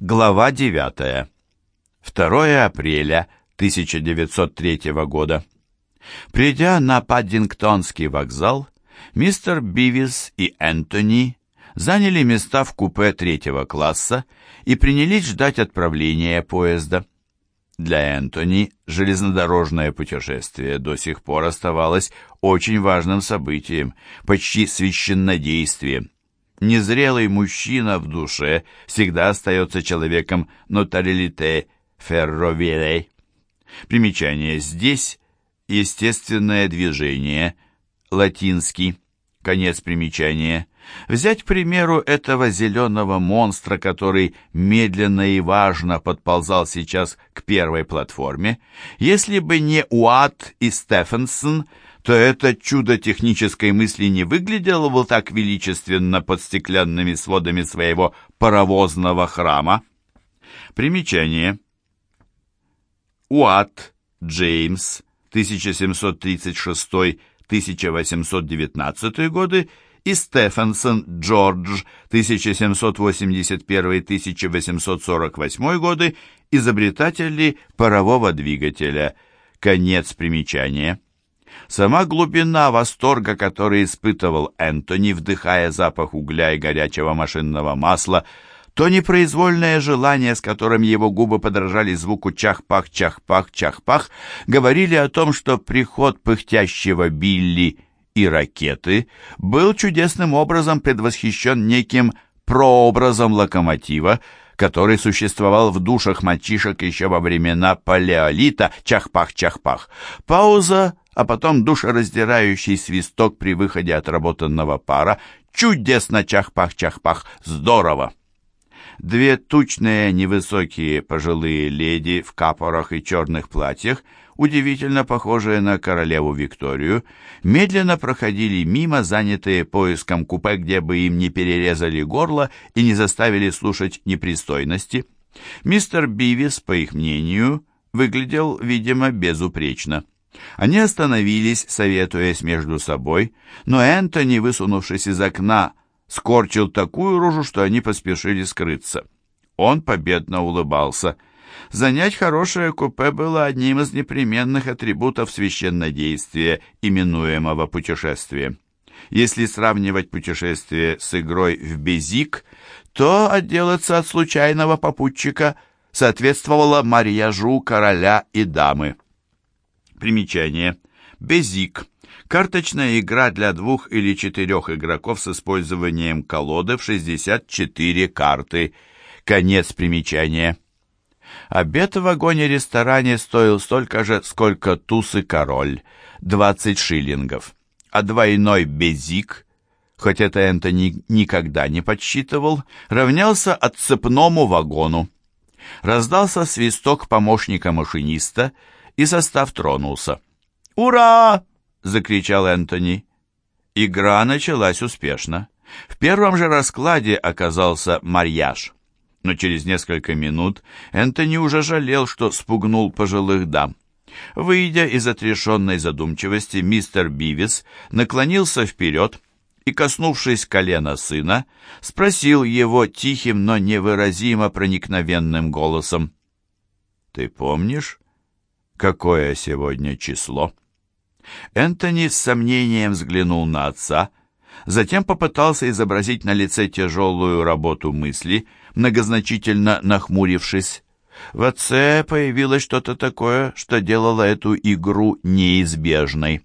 Глава 9. 2 апреля 1903 года. Придя на Паддингтонский вокзал, мистер Бивис и Энтони заняли места в купе третьего класса и принялись ждать отправления поезда. Для Энтони железнодорожное путешествие до сих пор оставалось очень важным событием, почти священнодействием. Незрелый мужчина в душе всегда остается человеком нотарилите ферровилей. Примечание здесь естественное движение, латинский, конец примечания. Взять, к примеру, этого зеленого монстра, который медленно и важно подползал сейчас к первой платформе. Если бы не Уатт и Стефенсон – то это чудо технической мысли не выглядело бы так величественно под стеклянными сводами своего паровозного храма. Примечание. Уатт Джеймс, 1736-1819 годы, и Стефенсон Джордж, 1781-1848 годы, изобретатели парового двигателя. Конец примечания. Сама глубина восторга, который испытывал Энтони, вдыхая запах угля и горячего машинного масла, то непроизвольное желание, с которым его губы подражали звуку чах-пах, чах-пах, чах-пах, говорили о том, что приход пыхтящего Билли и ракеты был чудесным образом предвосхищен неким прообразом локомотива, который существовал в душах мальчишек еще во времена палеолита, чах-пах-чах-пах. Пауза а потом душераздирающий свисток при выходе отработанного пара. Чудесно чах-пах-чах-пах! Здорово! Две тучные невысокие пожилые леди в капорах и черных платьях, удивительно похожие на королеву Викторию, медленно проходили мимо, занятые поиском купе, где бы им не перерезали горло и не заставили слушать непристойности. Мистер Бивис, по их мнению, выглядел, видимо, безупречно. Они остановились, советуясь между собой, но Энтони, высунувшись из окна, скорчил такую рожу, что они поспешили скрыться. Он победно улыбался. Занять хорошее купе было одним из непременных атрибутов священнодействия, именуемого путешествием. Если сравнивать путешествие с игрой в безик, то отделаться от случайного попутчика соответствовало марьяжу короля и дамы. Примечание. Безик. Карточная игра для двух или четырех игроков с использованием колоды в 64 карты. Конец примечания. Обед в вагоне-ресторане стоил столько же, сколько туз и король. 20 шиллингов. А двойной безик, хоть это Энтони никогда не подсчитывал, равнялся отцепному вагону. Раздался свисток помощника машиниста, и состав тронулся. «Ура!» — закричал Энтони. Игра началась успешно. В первом же раскладе оказался марьяж. Но через несколько минут Энтони уже жалел, что спугнул пожилых дам. Выйдя из отрешенной задумчивости, мистер Бивис наклонился вперед и, коснувшись колена сына, спросил его тихим, но невыразимо проникновенным голосом. «Ты помнишь, какое сегодня число?» Энтони с сомнением взглянул на отца, затем попытался изобразить на лице тяжелую работу мысли, многозначительно нахмурившись. В отце появилось что-то такое, что делало эту игру неизбежной.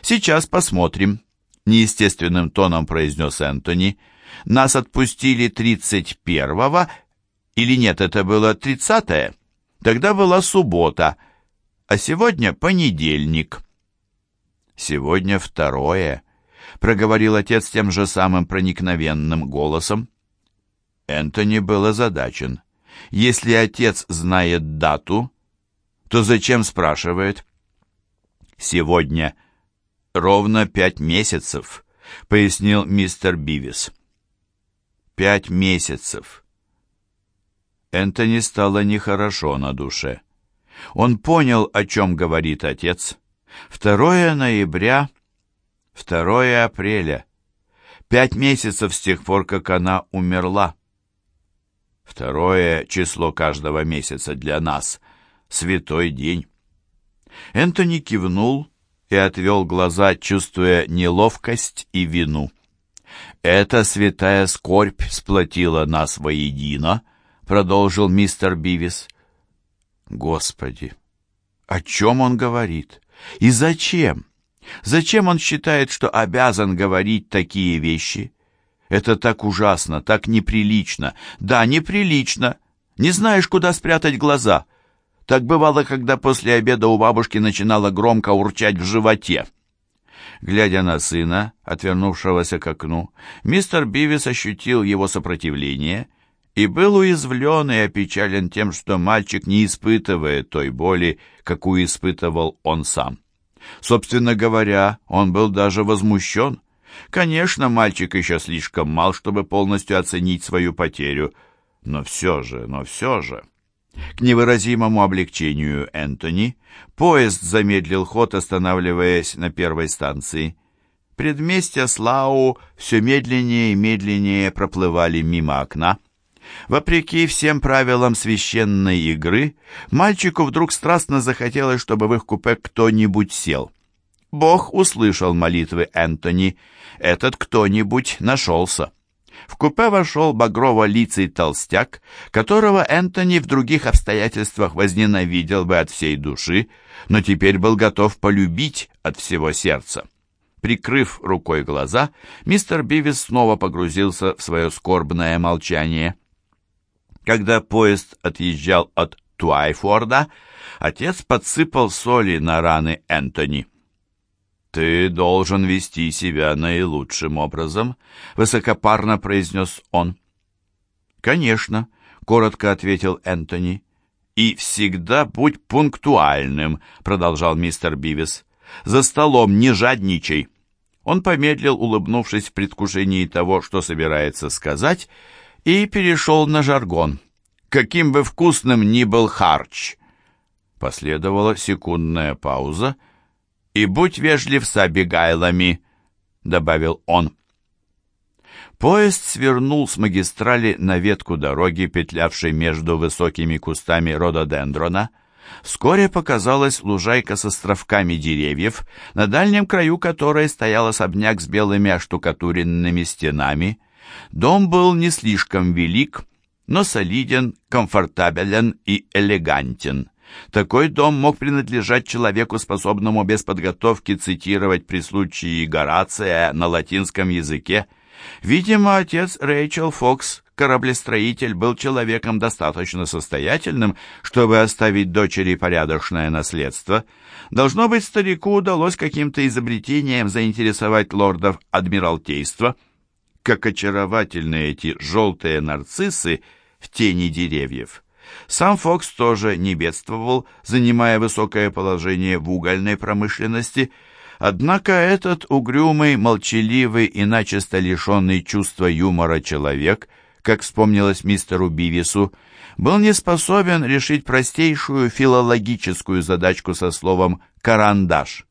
«Сейчас посмотрим», — неестественным тоном произнес Энтони. «Нас отпустили тридцать первого, или нет, это было тридцатое? Тогда была суббота» а сегодня понедельник». «Сегодня второе», — проговорил отец тем же самым проникновенным голосом. Энтони был озадачен. Если отец знает дату, то зачем спрашивает? «Сегодня ровно пять месяцев», — пояснил мистер Бивис. «Пять месяцев». Энтони стало нехорошо на душе. Он понял, о чем говорит отец. 2 ноября, 2 апреля. Пять месяцев с тех пор, как она умерла. Второе число каждого месяца для нас — святой день. Энтони кивнул и отвел глаза, чувствуя неловкость и вину. «Эта святая скорбь сплотила нас воедино», — продолжил мистер Бивис. «Господи, о чем он говорит? И зачем? Зачем он считает, что обязан говорить такие вещи? Это так ужасно, так неприлично. Да, неприлично. Не знаешь, куда спрятать глаза. Так бывало, когда после обеда у бабушки начинало громко урчать в животе. Глядя на сына, отвернувшегося к окну, мистер Бивис ощутил его сопротивление и был уязвлен и опечален тем, что мальчик не испытывает той боли, какую испытывал он сам. Собственно говоря, он был даже возмущен. Конечно, мальчик еще слишком мал, чтобы полностью оценить свою потерю, но все же, но все же... К невыразимому облегчению Энтони поезд замедлил ход, останавливаясь на первой станции. Предместья Слау все медленнее и медленнее проплывали мимо окна. Вопреки всем правилам священной игры, мальчику вдруг страстно захотелось, чтобы в их купе кто-нибудь сел. Бог услышал молитвы Энтони. Этот кто-нибудь нашелся. В купе вошел багрово-лицый толстяк, которого Энтони в других обстоятельствах возненавидел бы от всей души, но теперь был готов полюбить от всего сердца. Прикрыв рукой глаза, мистер Бивис снова погрузился в свое скорбное молчание. Когда поезд отъезжал от Туайфорда, отец подсыпал соли на раны Энтони. «Ты должен вести себя наилучшим образом», — высокопарно произнес он. «Конечно», — коротко ответил Энтони. «И всегда будь пунктуальным», — продолжал мистер Бивис. «За столом не жадничай». Он помедлил, улыбнувшись в предвкушении того, что собирается сказать, и перешел на жаргон. «Каким бы вкусным ни был харч!» Последовала секундная пауза, — «И будь вежлив с Абигайлами», — добавил он. Поезд свернул с магистрали на ветку дороги, петлявшей между высокими кустами рододендрона. Вскоре показалась лужайка с островками деревьев, на дальнем краю которой стоял особняк с белыми оштукатуренными стенами. Дом был не слишком велик, но солиден, комфортабелен и элегантен. Такой дом мог принадлежать человеку, способному без подготовки цитировать при случае Горация на латинском языке. Видимо, отец Рэйчел Фокс, кораблестроитель, был человеком достаточно состоятельным, чтобы оставить дочери порядочное наследство. Должно быть, старику удалось каким-то изобретением заинтересовать лордов Адмиралтейства. Как очаровательны эти желтые нарциссы в тени деревьев. Сам Фокс тоже не бедствовал, занимая высокое положение в угольной промышленности, однако этот угрюмый, молчаливый и начисто лишенный чувства юмора человек, как вспомнилось мистеру Бивису, был не способен решить простейшую филологическую задачку со словом «карандаш».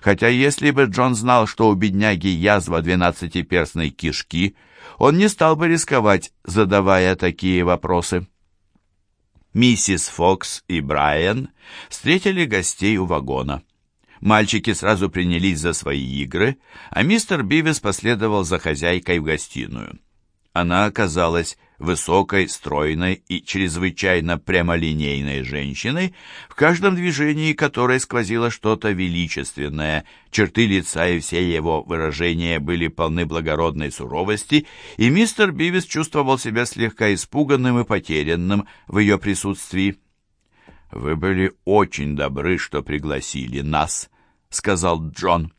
Хотя если бы Джон знал, что у бедняги язва двенадцатиперстной кишки, он не стал бы рисковать, задавая такие вопросы. Миссис Фокс и Брайан встретили гостей у вагона. Мальчики сразу принялись за свои игры, а мистер Бивис последовал за хозяйкой в гостиную. Она оказалась высокой, стройной и чрезвычайно прямолинейной женщиной, в каждом движении которой сквозило что-то величественное. Черты лица и все его выражения были полны благородной суровости, и мистер Бивис чувствовал себя слегка испуганным и потерянным в ее присутствии. «Вы были очень добры, что пригласили нас», — сказал Джон.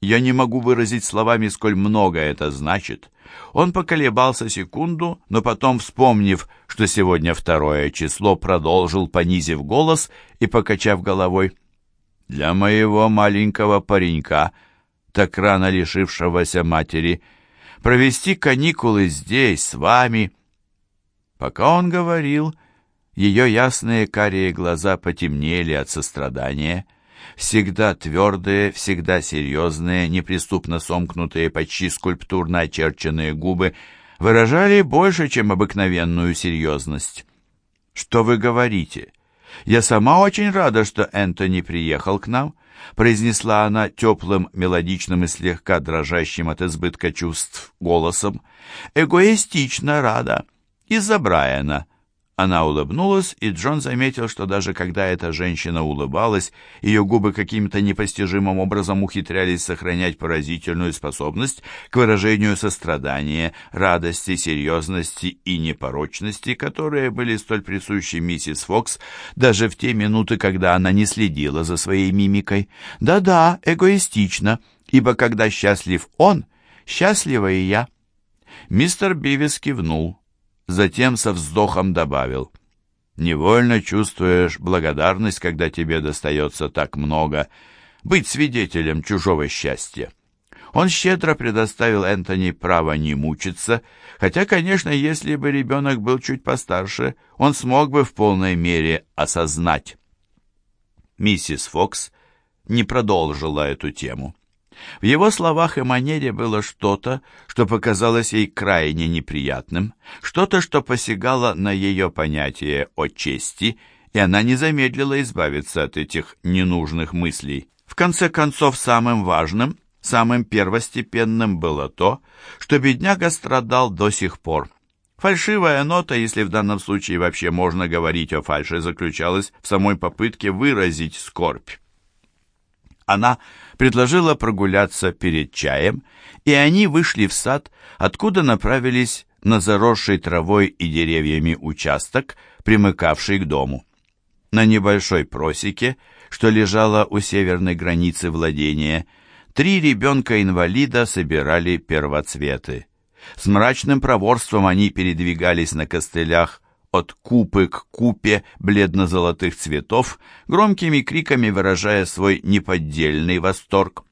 «Я не могу выразить словами, сколь много это значит». Он поколебался секунду, но потом, вспомнив, что сегодня второе число, продолжил, понизив голос и покачав головой. «Для моего маленького паренька, так рано лишившегося матери, провести каникулы здесь, с вами...» Пока он говорил, ее ясные карие глаза потемнели от сострадания — всегда твердые, всегда серьезные, неприступно сомкнутые, почти скульптурно очерченные губы выражали больше, чем обыкновенную серьезность. «Что вы говорите? Я сама очень рада, что Энтони приехал к нам», произнесла она теплым, мелодичным и слегка дрожащим от избытка чувств голосом. «Эгоистично рада. Из-за Брайана. Она улыбнулась, и Джон заметил, что даже когда эта женщина улыбалась, ее губы каким-то непостижимым образом ухитрялись сохранять поразительную способность к выражению сострадания, радости, серьезности и непорочности, которые были столь присущи миссис Фокс даже в те минуты, когда она не следила за своей мимикой. Да-да, эгоистично, ибо когда счастлив он, счастлива и я. Мистер Бивис кивнул. Затем со вздохом добавил. «Невольно чувствуешь благодарность, когда тебе достается так много, быть свидетелем чужого счастья». Он щедро предоставил Энтони право не мучиться, хотя, конечно, если бы ребенок был чуть постарше, он смог бы в полной мере осознать. Миссис Фокс не продолжила эту тему. В его словах и манере было что-то, что показалось ей крайне неприятным, что-то, что посягало на ее понятие о чести, и она не замедлила избавиться от этих ненужных мыслей. В конце концов, самым важным, самым первостепенным было то, что бедняга страдал до сих пор. Фальшивая нота, если в данном случае вообще можно говорить о фальше, заключалась в самой попытке выразить скорбь. Она предложила прогуляться перед чаем, и они вышли в сад, откуда направились на заросший травой и деревьями участок, примыкавший к дому. На небольшой просеке, что лежало у северной границы владения, три ребенка-инвалида собирали первоцветы. С мрачным проворством они передвигались на костылях от купы к купе бледно-золотых цветов, громкими криками выражая свой неподдельный восторг.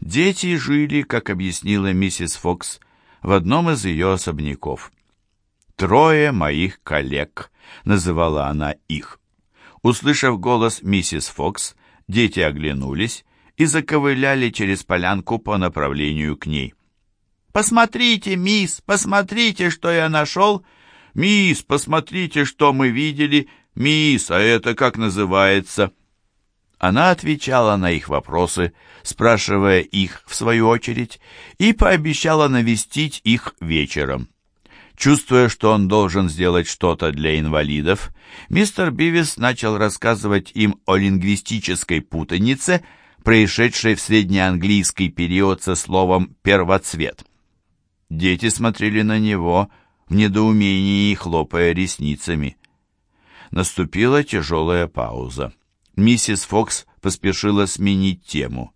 Дети жили, как объяснила миссис Фокс, в одном из ее особняков. «Трое моих коллег», — называла она их. Услышав голос миссис Фокс, дети оглянулись и заковыляли через полянку по направлению к ней. «Посмотрите, мисс, посмотрите, что я нашел!» «Мисс, посмотрите, что мы видели! Мисс, а это как называется?» Она отвечала на их вопросы, спрашивая их в свою очередь, и пообещала навестить их вечером. Чувствуя, что он должен сделать что-то для инвалидов, мистер Бивис начал рассказывать им о лингвистической путанице, происшедшей в среднеанглийский период со словом «первоцвет». Дети смотрели на него – в недоумении хлопая ресницами. Наступила тяжелая пауза. Миссис Фокс поспешила сменить тему.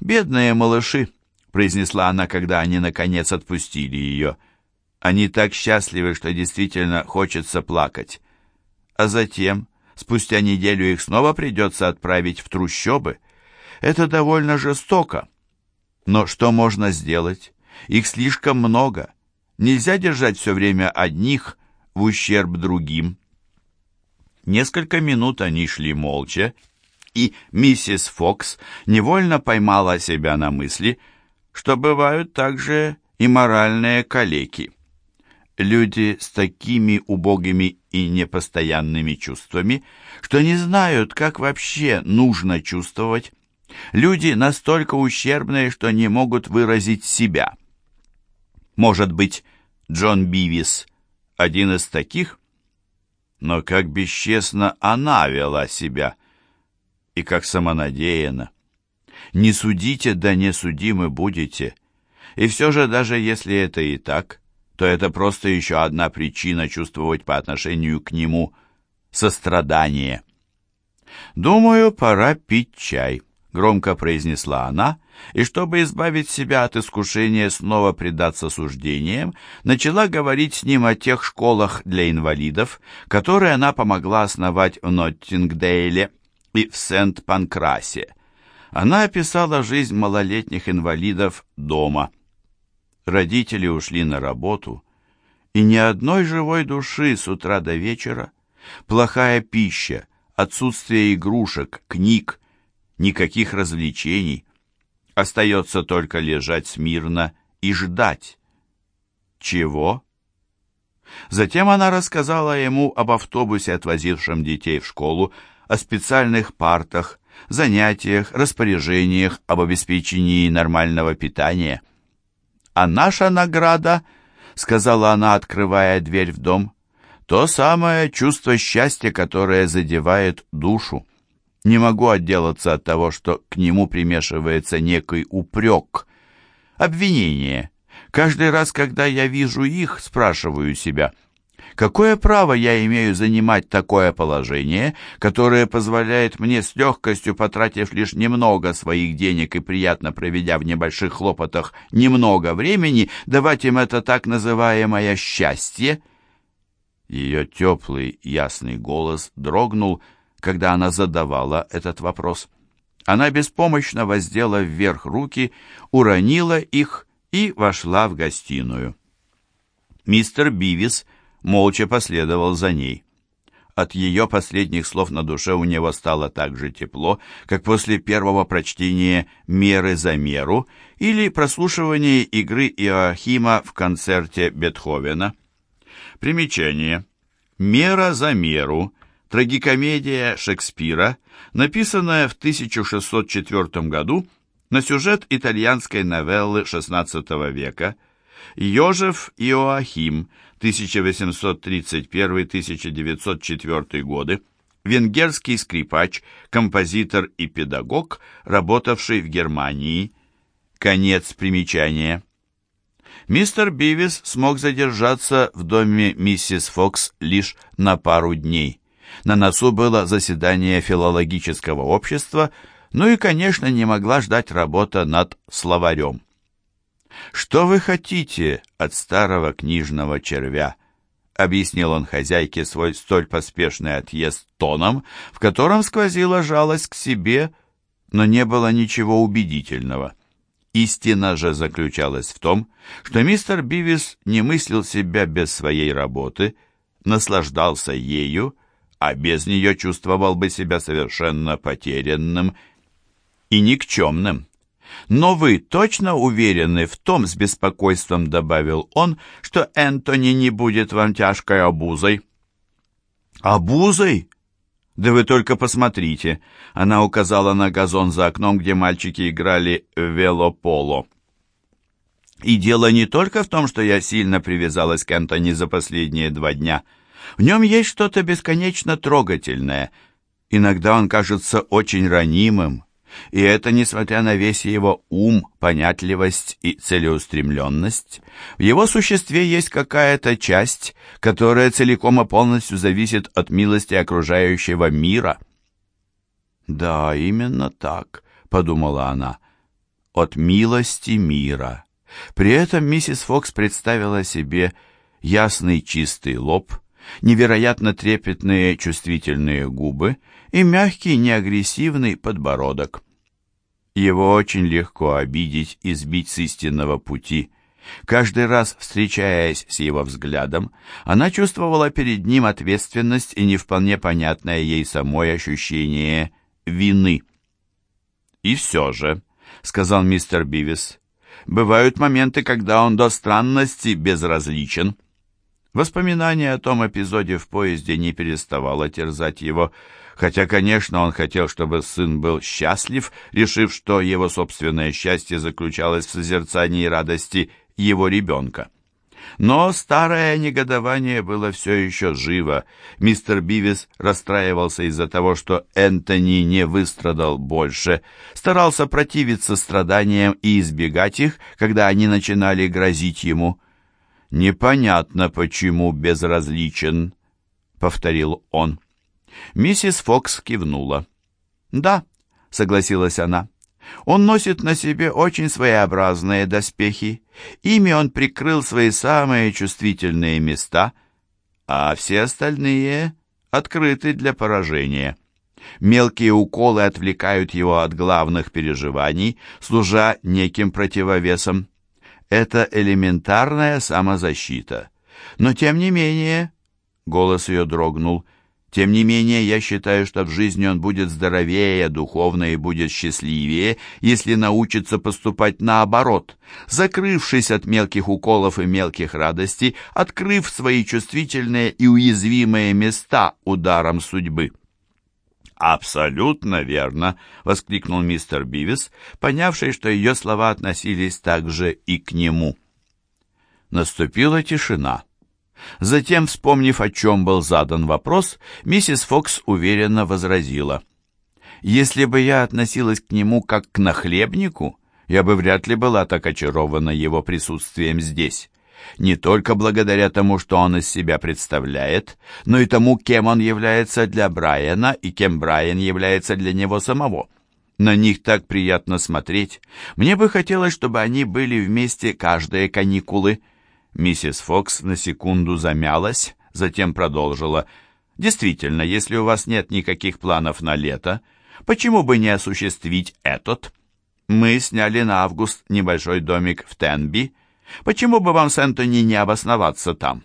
«Бедные малыши», — произнесла она, когда они, наконец, отпустили ее. «Они так счастливы, что действительно хочется плакать. А затем, спустя неделю, их снова придется отправить в трущобы. Это довольно жестоко. Но что можно сделать? Их слишком много. Нельзя держать все время одних в ущерб другим. Несколько минут они шли молча, и миссис Фокс невольно поймала себя на мысли, что бывают также и моральные калеки. Люди с такими убогими и непостоянными чувствами, что не знают, как вообще нужно чувствовать. Люди настолько ущербные, что не могут выразить себя – может быть, Джон Бивис один из таких? Но как бесчестно она вела себя, и как самонадеянно. Не судите, да не судимы будете. И все же, даже если это и так, то это просто еще одна причина чувствовать по отношению к нему сострадание. «Думаю, пора пить чай», — громко произнесла она, и чтобы избавить себя от искушения снова предаться суждениям, начала говорить с ним о тех школах для инвалидов, которые она помогла основать в Ноттингдейле и в Сент-Панкрасе. Она описала жизнь малолетних инвалидов дома. Родители ушли на работу, и ни одной живой души с утра до вечера, плохая пища, отсутствие игрушек, книг, никаких развлечений. Остается только лежать смирно и ждать. чего? Затем она рассказала ему об автобусе, отвозившем детей в школу, о специальных партах, занятиях, распоряжениях, об обеспечении нормального питания. «А наша награда», — сказала она, открывая дверь в дом, — «то самое чувство счастья, которое задевает душу. Не могу отделаться от того, что к нему примешивается некий упрек, обвинение. Каждый раз, когда я вижу их, спрашиваю себя — Какое право я имею занимать такое положение, которое позволяет мне с легкостью, потратив лишь немного своих денег и приятно проведя в небольших хлопотах немного времени, давать им это так называемое счастье? Ее теплый, ясный голос дрогнул, когда она задавала этот вопрос. Она беспомощно воздела вверх руки, уронила их и вошла в гостиную. Мистер Бивис молча последовал за ней. От ее последних слов на душе у него стало так же тепло, как после первого прочтения «Меры за меру» или прослушивания игры Иоахима в концерте Бетховена. Примечание. «Мера за меру» – трагикомедия Шекспира, написанная в 1604 году на сюжет итальянской новеллы XVI века «Йожеф Иоахим» 1831-1904 годы, венгерский скрипач, композитор и педагог, работавший в Германии. Конец примечания. Мистер Бивис смог задержаться в доме миссис Фокс лишь на пару дней. На носу было заседание филологического общества, ну и, конечно, не могла ждать работа над словарем. «Что вы хотите от старого книжного червя?» — объяснил он хозяйке свой столь поспешный отъезд тоном, в котором сквозила жалость к себе, но не было ничего убедительного. Истина же заключалась в том, что мистер Бивис не мыслил себя без своей работы, наслаждался ею, а без нее чувствовал бы себя совершенно потерянным и никчемным. «Но вы точно уверены в том, — с беспокойством добавил он, — что Энтони не будет вам тяжкой обузой?» «Обузой? Да вы только посмотрите!» Она указала на газон за окном, где мальчики играли в велополо. «И дело не только в том, что я сильно привязалась к Энтони за последние два дня. В нем есть что-то бесконечно трогательное. Иногда он кажется очень ранимым, и это несмотря на весь его ум, понятливость и целеустремленность. В его существе есть какая-то часть, которая целиком и полностью зависит от милости окружающего мира. «Да, именно так», — подумала она, — «от милости мира». При этом миссис Фокс представила себе ясный чистый лоб, невероятно трепетные чувствительные губы и мягкий неагрессивный подбородок. Его очень легко обидеть и сбить с истинного пути. Каждый раз, встречаясь с его взглядом, она чувствовала перед ним ответственность и не вполне понятное ей самой ощущение вины. «И все же», — сказал мистер Бивис, — «бывают моменты, когда он до странности безразличен». Воспоминание о том эпизоде в поезде не переставало терзать его, хотя, конечно, он хотел, чтобы сын был счастлив, решив, что его собственное счастье заключалось в созерцании радости его ребенка. Но старое негодование было все еще живо. Мистер Бивис расстраивался из-за того, что Энтони не выстрадал больше, старался противиться страданиям и избегать их, когда они начинали грозить ему. «Непонятно, почему безразличен», — повторил он. Миссис Фокс кивнула. «Да», — согласилась она, — «он носит на себе очень своеобразные доспехи. Ими он прикрыл свои самые чувствительные места, а все остальные открыты для поражения». Мелкие уколы отвлекают его от главных переживаний, служа неким противовесом. Это элементарная самозащита. Но тем не менее, голос ее дрогнул, Тем не менее, я считаю, что в жизни он будет здоровее, духовно и будет счастливее, если научится поступать наоборот, закрывшись от мелких уколов и мелких радостей, открыв свои чувствительные и уязвимые места ударом судьбы. «Абсолютно верно!» — воскликнул мистер Бивис, понявший, что ее слова относились также и к нему. Наступила тишина. Затем, вспомнив, о чем был задан вопрос, миссис Фокс уверенно возразила. «Если бы я относилась к нему как к нахлебнику, я бы вряд ли была так очарована его присутствием здесь. Не только благодаря тому, что он из себя представляет, но и тому, кем он является для Брайана и кем Брайан является для него самого. На них так приятно смотреть. Мне бы хотелось, чтобы они были вместе каждые каникулы». Миссис Фокс на секунду замялась, затем продолжила. «Действительно, если у вас нет никаких планов на лето, почему бы не осуществить этот? Мы сняли на август небольшой домик в Тенби. Почему бы вам с Энтони не обосноваться там?»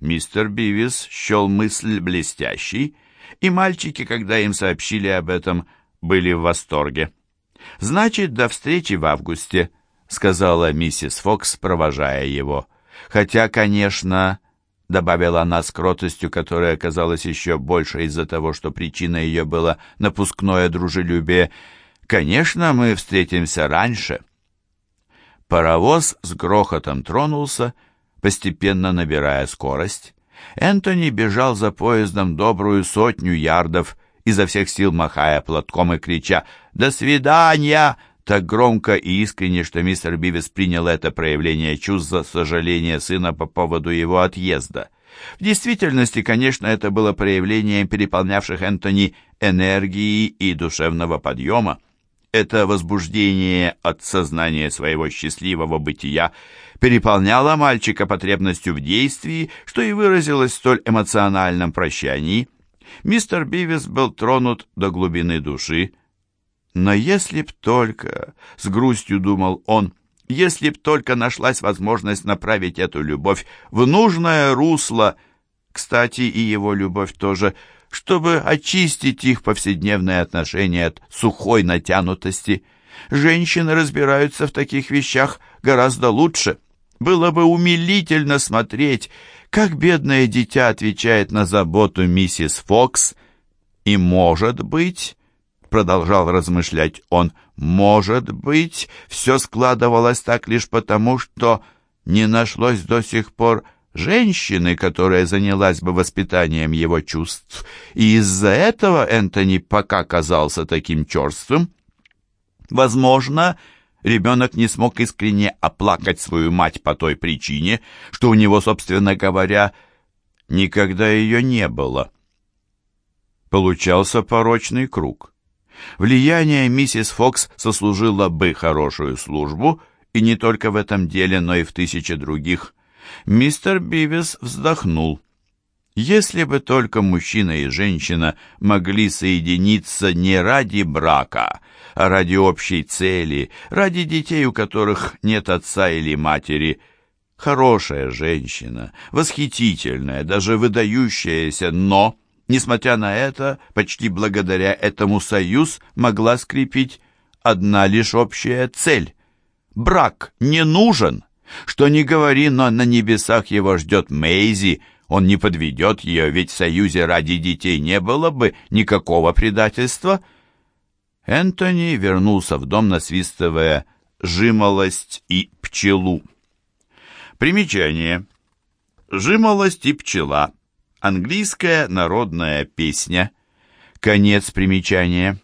Мистер Бивис счел мысль блестящей, и мальчики, когда им сообщили об этом, были в восторге. «Значит, до встречи в августе», — сказала миссис Фокс, провожая его. «Хотя, конечно...» — добавила она с кротостью, которая оказалась еще больше из-за того, что причина ее была напускное дружелюбие. «Конечно, мы встретимся раньше». Паровоз с грохотом тронулся, постепенно набирая скорость. Энтони бежал за поездом добрую сотню ярдов, изо всех сил махая платком и крича «До свидания!» так громко и искренне, что мистер Бивис принял это проявление чувств за сожаление сына по поводу его отъезда. В действительности, конечно, это было проявлением переполнявших Энтони энергии и душевного подъема. Это возбуждение от сознания своего счастливого бытия переполняло мальчика потребностью в действии, что и выразилось в столь эмоциональном прощании. Мистер Бивис был тронут до глубины души, но если б только, с грустью думал он, если б только нашлась возможность направить эту любовь в нужное русло, кстати, и его любовь тоже, чтобы очистить их повседневные отношения от сухой натянутости. Женщины разбираются в таких вещах гораздо лучше. Было бы умилительно смотреть, как бедное дитя отвечает на заботу миссис Фокс. И, может быть, продолжал размышлять он, может быть, все складывалось так лишь потому, что не нашлось до сих пор женщины, которая занялась бы воспитанием его чувств, и из-за этого Энтони пока казался таким черствым. Возможно, ребенок не смог искренне оплакать свою мать по той причине, что у него, собственно говоря, никогда ее не было. Получался порочный круг. Влияние миссис Фокс сослужило бы хорошую службу, и не только в этом деле, но и в тысяче других. Мистер Бивис вздохнул. Если бы только мужчина и женщина могли соединиться не ради брака, а ради общей цели, ради детей, у которых нет отца или матери, хорошая женщина, восхитительная, даже выдающаяся, но Несмотря на это, почти благодаря этому союз могла скрепить одна лишь общая цель. Брак не нужен. Что ни говори, но на небесах его ждет Мейзи, он не подведет ее, ведь в союзе ради детей не было бы никакого предательства. Энтони вернулся в дом, насвистывая «Жимолость и пчелу». Примечание. «Жимолость и пчела» Английская народная песня. Конец примечания.